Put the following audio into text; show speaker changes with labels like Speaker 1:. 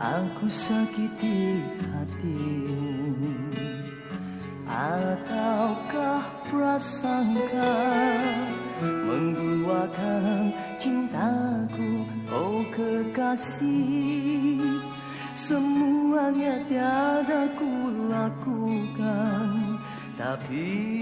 Speaker 1: Aku sakiti hatimu. Ataukah prasangka Membuahkan cintaku Oh kekasih? Semuanya tiada ku lakukan Tapi